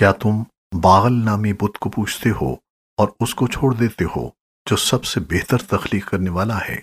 کیا تم باغل نامی بت کو پوچھتے ہو اور اس کو چھوڑ دیتے ہو جو سب سے بہتر تخلیق کرنے والا ہے؟